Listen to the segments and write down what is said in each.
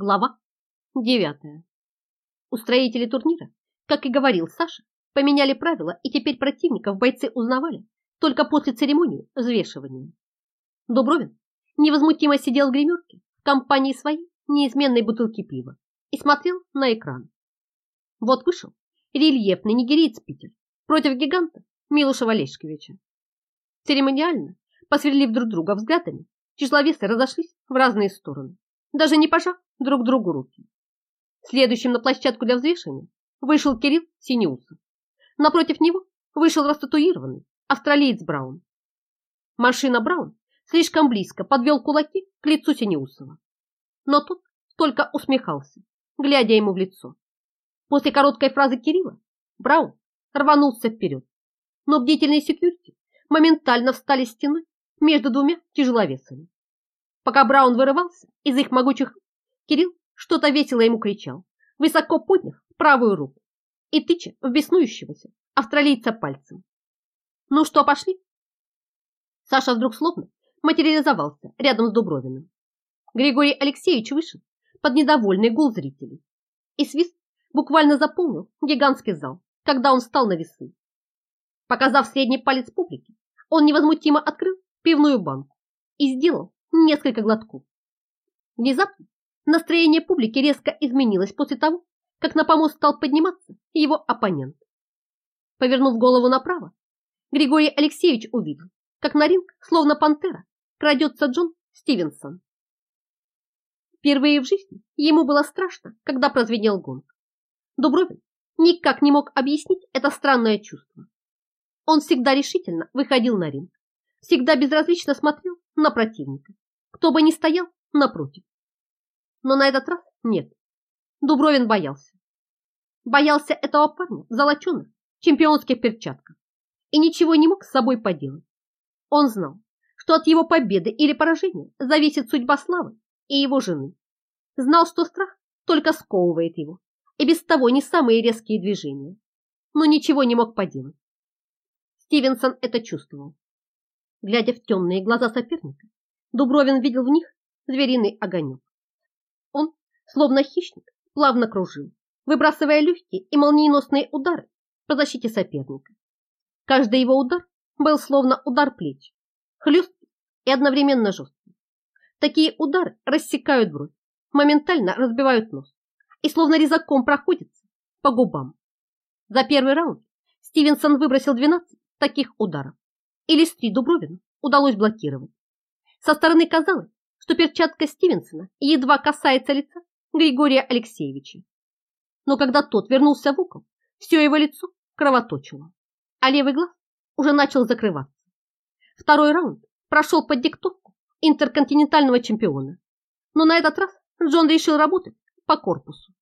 Глава 9. Устроители турнира, как и говорил Саша, поменяли правила, и теперь противников бойцы узнавали только после церемонии взвешивания. Дубровин невозмутимо сидел в гримерке в компании своей неизменной бутылки пива и смотрел на экран. Вот вышел рельефный нигериец Питер против гиганта Милуша Валешкевича. Церемониально, посверлив друг друга взглядами, тяжеловесы разошлись в разные стороны даже не пожав друг другу руки. Следующим на площадку для взвешивания вышел Кирилл Синеусов. Напротив него вышел растатуированный австралиец Браун. Машина Браун слишком близко подвел кулаки к лицу Синеусова. Но тот только усмехался, глядя ему в лицо. После короткой фразы Кирилла Браун рванулся вперед, но бдительные секьюрити моментально встали стеной между двумя тяжеловесами. Пока Браун вырывался из их могучих Кирилл что-то весело ему кричал, высоко подняв правую руку и тыча в беснующегося австралийца пальцем. «Ну что, пошли?» Саша вдруг словно материализовался рядом с Дубровиным. Григорий Алексеевич вышел под недовольный гул зрителей, и свист буквально заполнил гигантский зал, когда он встал на весы. Показав средний палец публике, он невозмутимо открыл пивную банку и сделал несколько глотков. Внезапно настроение публики резко изменилось после того, как на помост стал подниматься его оппонент. Повернув голову направо, Григорий Алексеевич увидел, как на ринг, словно пантера, крадется Джон Стивенсон. Впервые в жизни ему было страшно, когда прозвенел гонг. Дубровин никак не мог объяснить это странное чувство. Он всегда решительно выходил на ринг, всегда безразлично смотрел на противника, кто бы ни стоял напротив. Но на этот раз нет. Дубровин боялся. Боялся этого парня в золоченых чемпионских перчатках и ничего не мог с собой поделать. Он знал, что от его победы или поражения зависит судьба Славы и его жены. Знал, что страх только сковывает его, и без того не самые резкие движения, но ничего не мог поделать. Стивенсон это чувствовал. Глядя в темные глаза соперника, Дубровин видел в них звериный огонек. Словно хищник, плавно кружил, выбрасывая легкие и молниеносные удары по защите соперника. Каждый его удар был словно удар плеч, хлесткий и одновременно жесткий. Такие удары рассекают бровь, моментально разбивают нос и словно резаком проходятся по губам. За первый раунд Стивенсон выбросил 12 таких ударов и Листри Дубровину удалось блокировать. Со стороны казалось, что перчатка Стивенсона едва касается лица Григория Алексеевича. Но когда тот вернулся в угол, все его лицо кровоточило, а левый глаз уже начал закрываться. Второй раунд прошел под диктовку интерконтинентального чемпиона, но на этот раз Джон решил работать по корпусу.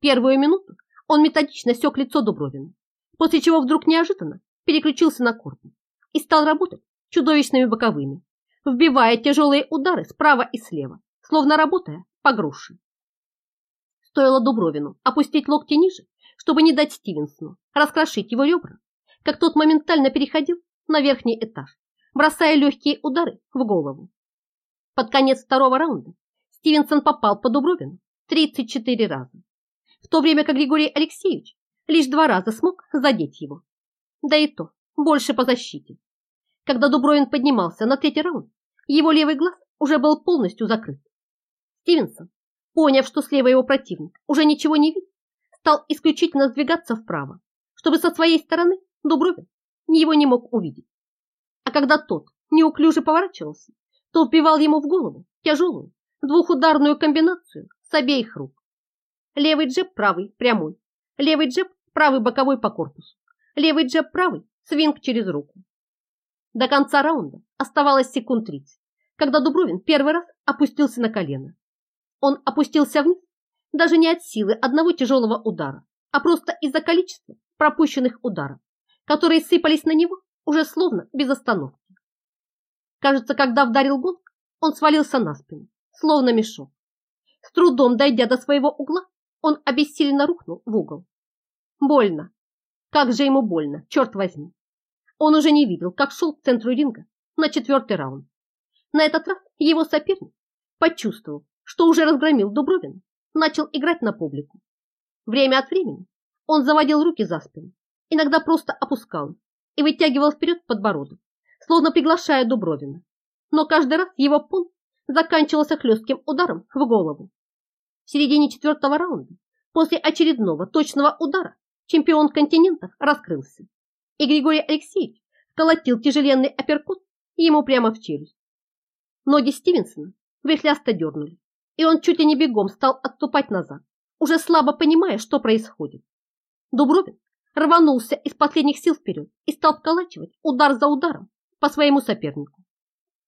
Первую минуту он методично сек лицо Дубровина, после чего вдруг неожиданно переключился на корпус и стал работать чудовищными боковыми, вбивая тяжелые удары справа и слева, словно работая по груши. Стоило Дубровину опустить локти ниже, чтобы не дать Стивенсону раскрошить его ребра, как тот моментально переходил на верхний этаж, бросая легкие удары в голову. Под конец второго раунда Стивенсон попал по Дубровину 34 раза, в то время как Григорий Алексеевич лишь два раза смог задеть его. Да и то больше по защите. Когда Дубровин поднимался на третий раунд, его левый глаз уже был полностью закрыт. Стивенсон, поняв, что слева его противник уже ничего не видит, стал исключительно сдвигаться вправо, чтобы со своей стороны Дубровин его не мог увидеть. А когда тот неуклюже поворачивался, то вбивал ему в голову тяжелую двухударную комбинацию с обеих рук. Левый джеб правый прямой, левый джеб правый боковой по корпусу, левый джеб правый свинг через руку. До конца раунда оставалось секунд 30, когда Дубровин первый раз опустился на колено. Он опустился вниз даже не от силы одного тяжелого удара, а просто из-за количества пропущенных ударов, которые сыпались на него уже словно без остановки. Кажется, когда вдарил гонг, он свалился на спину, словно мешок. С трудом дойдя до своего угла, он обессиленно рухнул в угол. Больно. Как же ему больно, черт возьми. Он уже не видел, как шел к центру ринга на четвертый раунд. На этот раз его соперник почувствовал, что уже разгромил Дубровин, начал играть на публику. Время от времени он заводил руки за спину, иногда просто опускал и вытягивал вперед подбородок, словно приглашая Дубровина. Но каждый раз его пункт заканчивался хлестким ударом в голову. В середине четвертого раунда, после очередного точного удара, чемпион континентов раскрылся, и Григорий Алексеевич колотил тяжеленный апперкот ему прямо в челюсть. Ноги Стивенсона вихлясто дернули, и он чуть ли не бегом стал отступать назад, уже слабо понимая, что происходит. Дубровин рванулся из последних сил вперед и стал вколачивать удар за ударом по своему сопернику.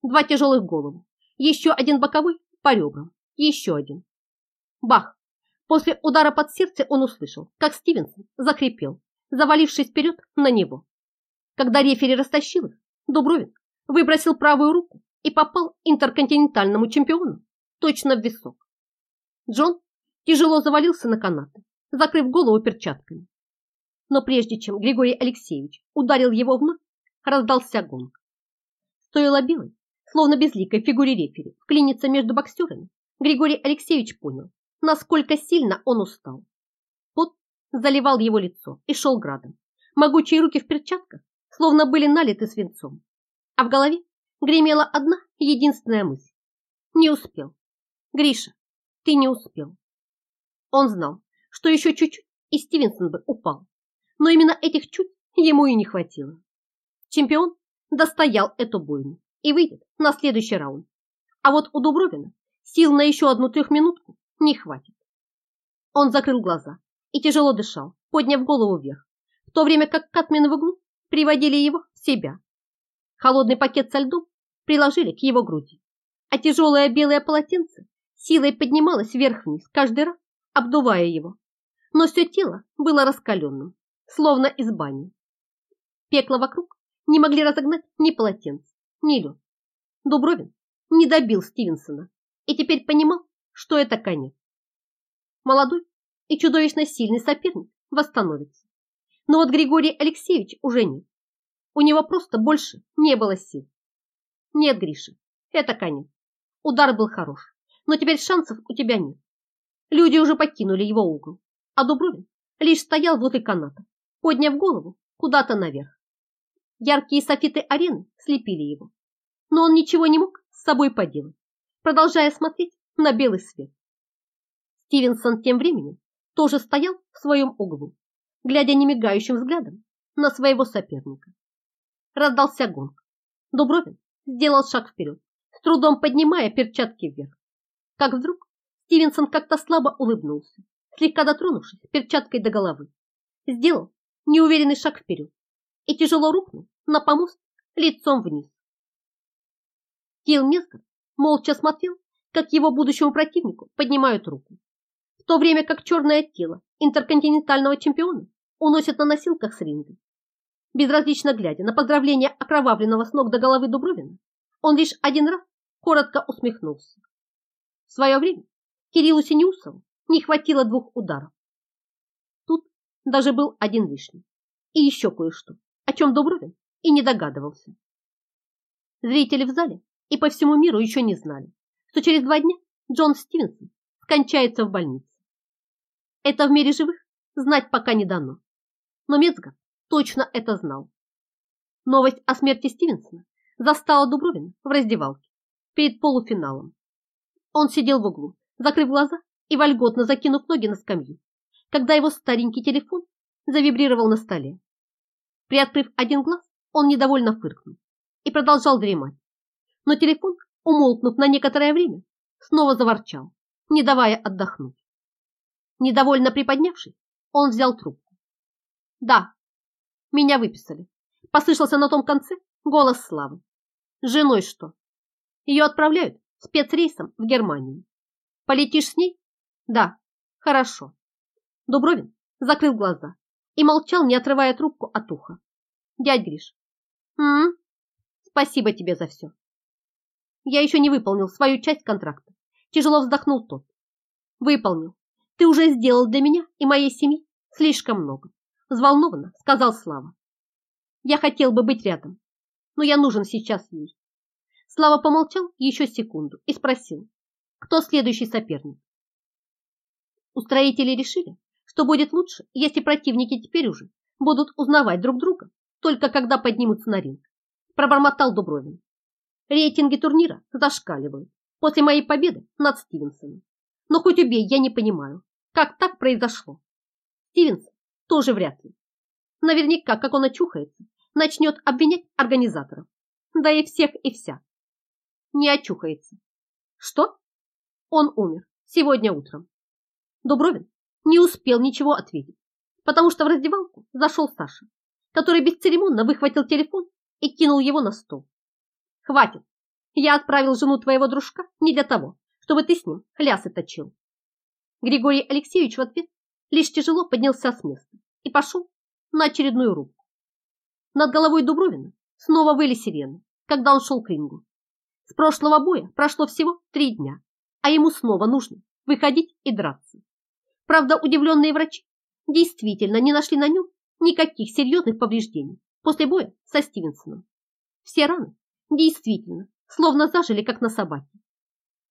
Два тяжелых голову, еще один боковой по ребрам, еще один. Бах! После удара под сердце он услышал, как Стивенсон закрепел, завалившись вперед на него. Когда рефери растащил их, Дубровин выбросил правую руку и попал интерконтинентальному чемпиону точно в висок. Джон тяжело завалился на канаты, закрыв голову перчатками. Но прежде чем Григорий Алексеевич ударил его вновь, раздался гонг. Стоило белой, словно безликой фигуре рефери, вклиниться между боксерами, Григорий Алексеевич понял, насколько сильно он устал. Пот заливал его лицо и шел градом. Могучие руки в перчатках словно были налиты свинцом, а в голове гремела одна единственная мысль. Не успел. Гриша, ты не успел. Он знал, что еще чуть-чуть, и Стивенсон бы упал. Но именно этих чуть ему и не хватило. Чемпион достоял эту бойню и выйдет на следующий раунд. А вот у Дубровина сил на еще одну трехминутку не хватит. Он закрыл глаза и тяжело дышал, подняв голову вверх, в то время как Катмин в углу приводили его в себя. Холодный пакет со льдом приложили к его груди, а тяжелое белое полотенце силой поднималось вверх-вниз каждый раз, обдувая его. Но все тело было раскаленным, словно из бани. Пекло вокруг не могли разогнать ни полотенце, ни лед. Дубровин не добил Стивенсона и теперь понимал, что это конец. Молодой и чудовищно сильный соперник восстановится. Но вот Григорий Алексеевич уже нет. У него просто больше не было сил. Нет, Гриша, это конец. Удар был хорош, но теперь шансов у тебя нет. Люди уже покинули его угол, а Дубровин лишь стоял возле каната, подняв голову куда-то наверх. Яркие софиты арены слепили его, но он ничего не мог с собой поделать, продолжая смотреть на белый свет. Стивенсон тем временем тоже стоял в своем углу, глядя немигающим взглядом на своего соперника. Раздался гонг. Дубровин сделал шаг вперед, с трудом поднимая перчатки вверх. Как вдруг Стивенсон как-то слабо улыбнулся, слегка дотронувшись перчаткой до головы. Сделал неуверенный шаг вперед и тяжело рухнул на помост лицом вниз. Килл Месгар молча смотрел, как его будущему противнику поднимают руку, в то время как черное тело интерконтинентального чемпиона уносят на носилках с ринга. Безразлично глядя на поздравление окровавленного с ног до головы Дубровина, он лишь один раз коротко усмехнулся. В свое время Кириллу Синеусову не хватило двух ударов. Тут даже был один лишний. И еще кое-что, о чем Дубровин и не догадывался. Зрители в зале и по всему миру еще не знали, что через два дня Джон Стивенсон скончается в больнице. Это в мире живых знать пока не дано. Но Мецгар точно это знал. Новость о смерти Стивенсона застала Дубровина в раздевалке перед полуфиналом. Он сидел в углу, закрыв глаза и вольготно закинув ноги на скамью, когда его старенький телефон завибрировал на столе. Приоткрыв один глаз, он недовольно фыркнул и продолжал дремать. Но телефон, умолкнув на некоторое время, снова заворчал, не давая отдохнуть. Недовольно приподнявшись, он взял трубку. «Да, меня выписали. Послышался на том конце голос Славы. Женой что? Ее отправляют спецрейсом в Германию. Полетишь с ней? Да, хорошо. Дубровин закрыл глаза и молчал, не отрывая трубку от уха. Дядь Гриш, м, -м спасибо тебе за все. Я еще не выполнил свою часть контракта. Тяжело вздохнул тот. Выполнил. Ты уже сделал для меня и моей семьи слишком много взволнованно сказал Слава. Я хотел бы быть рядом, но я нужен сейчас ей. Слава помолчал еще секунду и спросил. кто следующий соперник. Устроители решили, что будет лучше, если противники теперь уже будут узнавать друг друга, только когда поднимутся на ринг. Пробормотал Дубровин. Рейтинги турнира зашкаливают после моей победы над Стивенсоном. Но хоть убей, я не понимаю, как так произошло. Стивенс тоже вряд ли. Наверняка, как он очухается, начнет обвинять организаторов. Да и всех и вся. Не очухается. Что? Он умер сегодня утром. Дубровин не успел ничего ответить, потому что в раздевалку зашел Саша, который бесцеремонно выхватил телефон и кинул его на стол. «Хватит! Я отправил жену твоего дружка не для того, чтобы ты с ним лясы точил». Григорий Алексеевич в ответ лишь тяжело поднялся с места и пошел на очередную рубку. Над головой Дубровина снова выли сирены, когда он шел к рингу. С прошлого боя прошло всего три дня, а ему снова нужно выходить и драться. Правда, удивленные врачи действительно не нашли на нем никаких серьезных повреждений после боя со Стивенсоном. Все раны действительно словно зажили, как на собаке.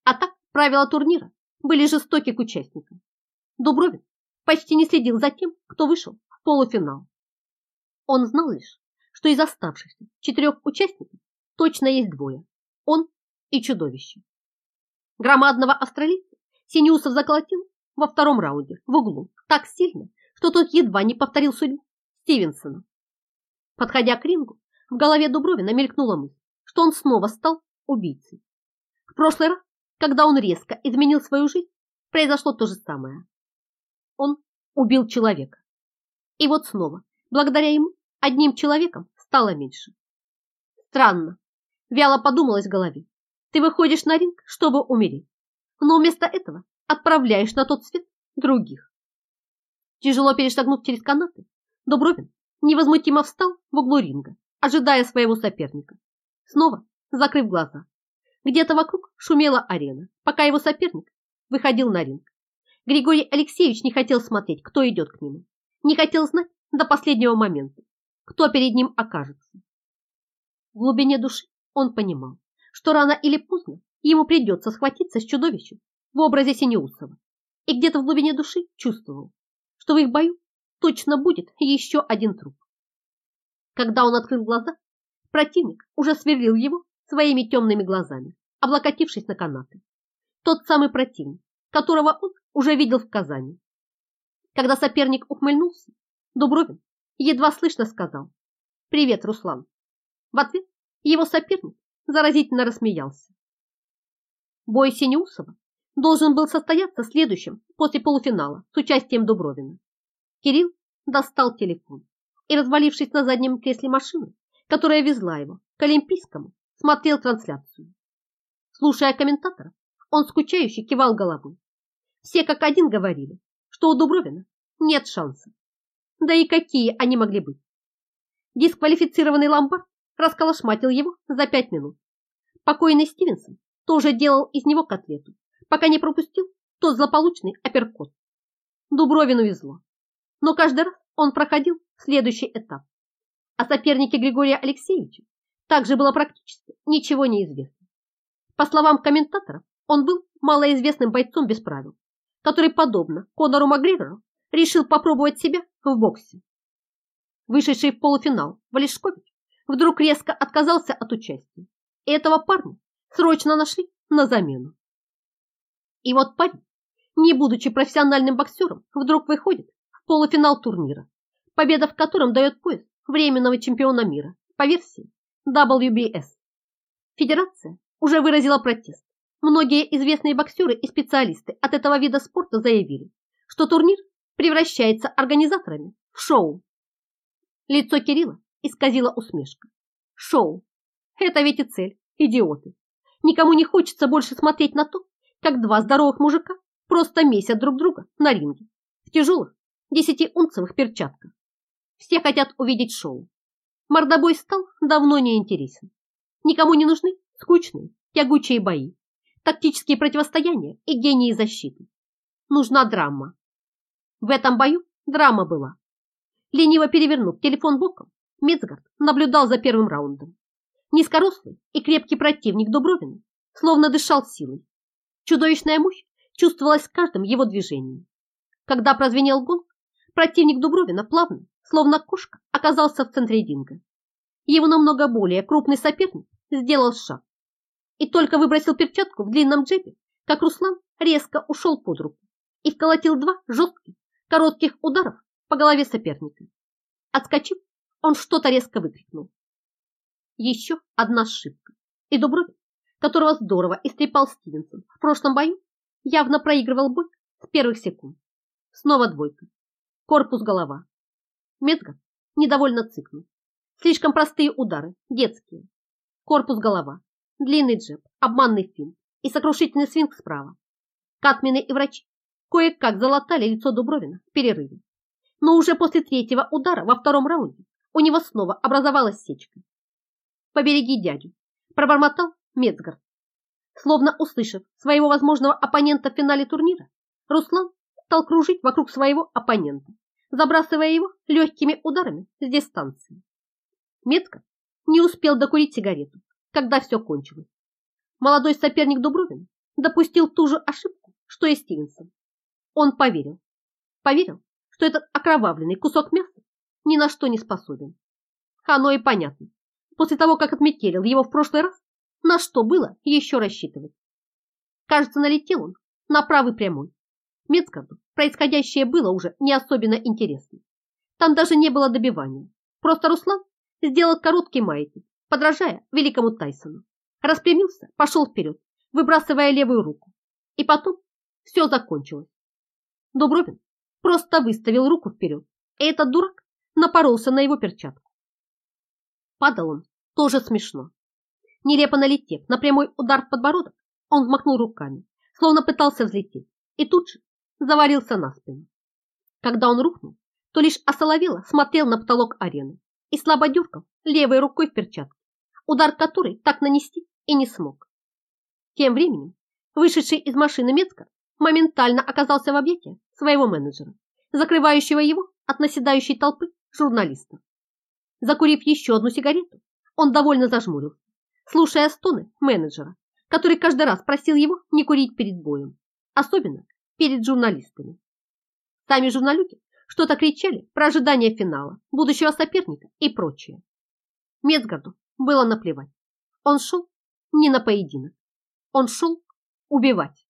А так правила турнира были жестоки к участникам. Дубровин почти не следил за тем, кто вышел в полуфинал. Он знал лишь, что из оставшихся четырех участников точно есть двое – и чудовище. Громадного австралийца Синеусов заколотил во втором раунде в углу так сильно, что тот едва не повторил судьбу Стивенсона. Подходя к рингу, в голове Дубровина мелькнула мысль, что он снова стал убийцей. В прошлый раз, когда он резко изменил свою жизнь, произошло то же самое. Он убил человека. И вот снова, благодаря ему, одним человеком стало меньше. Странно, вяло подумалось в голове. Ты выходишь на ринг, чтобы умереть, но вместо этого отправляешь на тот свет других. Тяжело перешагнув через канаты, Дубровин невозмутимо встал в углу ринга, ожидая своего соперника. Снова закрыв глаза. Где-то вокруг шумела арена, пока его соперник выходил на ринг. Григорий Алексеевич не хотел смотреть, кто идет к нему. Не хотел знать до последнего момента, кто перед ним окажется. В глубине души он понимал, что рано или поздно ему придется схватиться с чудовищем в образе Синеусова и где-то в глубине души чувствовал, что в их бою точно будет еще один труп. Когда он открыл глаза, противник уже сверлил его своими темными глазами, облокотившись на канаты. Тот самый противник, которого он уже видел в Казани. Когда соперник ухмыльнулся, Дубровин едва слышно сказал «Привет, Руслан». В ответ его соперник заразительно рассмеялся. Бой Синеусова должен был состояться следующим после полуфинала с участием Дубровина. Кирилл достал телефон и, развалившись на заднем кресле машины, которая везла его к Олимпийскому, смотрел трансляцию. Слушая комментатора, он скучающе кивал головой. Все как один говорили, что у Дубровина нет шансов. Да и какие они могли быть? Дисквалифицированный ломбард расколошматил его за пять минут. Покойный Стивенсон тоже делал из него котлету, пока не пропустил тот злополучный апперкот. Дубровину везло, но каждый раз он проходил следующий этап. О сопернике Григория Алексеевича также было практически ничего не известно. По словам комментаторов, он был малоизвестным бойцом без правил, который, подобно Конору Макгрегору, решил попробовать себя в боксе. Вышедший в полуфинал Валишкович вдруг резко отказался от участия, и этого парня срочно нашли на замену. И вот парень, не будучи профессиональным боксером, вдруг выходит в полуфинал турнира, победа в котором дает пояс временного чемпиона мира по версии WBS. Федерация уже выразила протест. Многие известные боксеры и специалисты от этого вида спорта заявили, что турнир превращается организаторами в шоу. Лицо Кирилла исказило усмешка. Шоу. Это ведь и цель, идиоты. Никому не хочется больше смотреть на то, как два здоровых мужика просто месят друг друга на ринге в тяжелых десятиунцевых перчатках. Все хотят увидеть шоу. Мордобой стал давно не интересен. Никому не нужны скучные, тягучие бои, тактические противостояния и гении защиты. Нужна драма. В этом бою драма была. Лениво перевернув телефон боком, Мецгард наблюдал за первым раундом. Низкорослый и крепкий противник Дубровина словно дышал силой. Чудовищная мощь чувствовалась в каждом его движении. Когда прозвенел гонг, противник Дубровина плавно, словно кошка, оказался в центре ринга. Его намного более крупный соперник сделал шаг и только выбросил перчатку в длинном джебе, как Руслан резко ушел под руку и вколотил два жестких, коротких ударов по голове соперника. Отскочив, он что-то резко выкрикнул. Еще одна ошибка, и Дубровин, которого здорово истрепал Стивенсон в прошлом бою, явно проигрывал бой с первых секунд. Снова двойка. Корпус голова. Мецгар недовольно цыкнул. Слишком простые удары, детские. Корпус голова, длинный джеб, обманный финт и сокрушительный свинг справа. Катмены и врачи кое-как залатали лицо Дубровина в перерыве. Но уже после третьего удара во втором раунде у него снова образовалась сечка. «Побереги дядю», – пробормотал Мецгард. Словно услышав своего возможного оппонента в финале турнира, Руслан стал кружить вокруг своего оппонента, забрасывая его легкими ударами с дистанции. Метко не успел докурить сигарету, когда все кончилось. Молодой соперник Дубровина допустил ту же ошибку, что и Стивенсон. Он поверил. Поверил, что этот окровавленный кусок мяса ни на что не способен. Оно и понятно. После того, как отметелил его в прошлый раз, на что было еще рассчитывать? Кажется, налетел он на правый прямой. Мецгарду происходящее было уже не особенно интересно. Там даже не было добивания. Просто Руслан сделал короткий маятник, подражая великому Тайсону. Распрямился, пошел вперед, выбрасывая левую руку. И потом все закончилось. Дубровин просто выставил руку вперед, и этот дурак напоролся на его перчатку. Падал он тоже смешно. Нелепо налетев на прямой удар в подбородок, он взмахнул руками, словно пытался взлететь, и тут же завалился на спину. Когда он рухнул, то лишь осоловело смотрел на потолок арены и слабо дергал левой рукой в перчатке, удар которой так нанести и не смог. Тем временем вышедший из машины Мецкар моментально оказался в объятии своего менеджера, закрывающего его от наседающей толпы журналистов. Закурив еще одну сигарету, он довольно зажмурился, слушая стоны менеджера, который каждый раз просил его не курить перед боем, особенно перед журналистами. Сами журналюги что-то кричали про ожидание финала, будущего соперника и прочее. Мецгарду было наплевать. Он шел не на поединок, он шел убивать.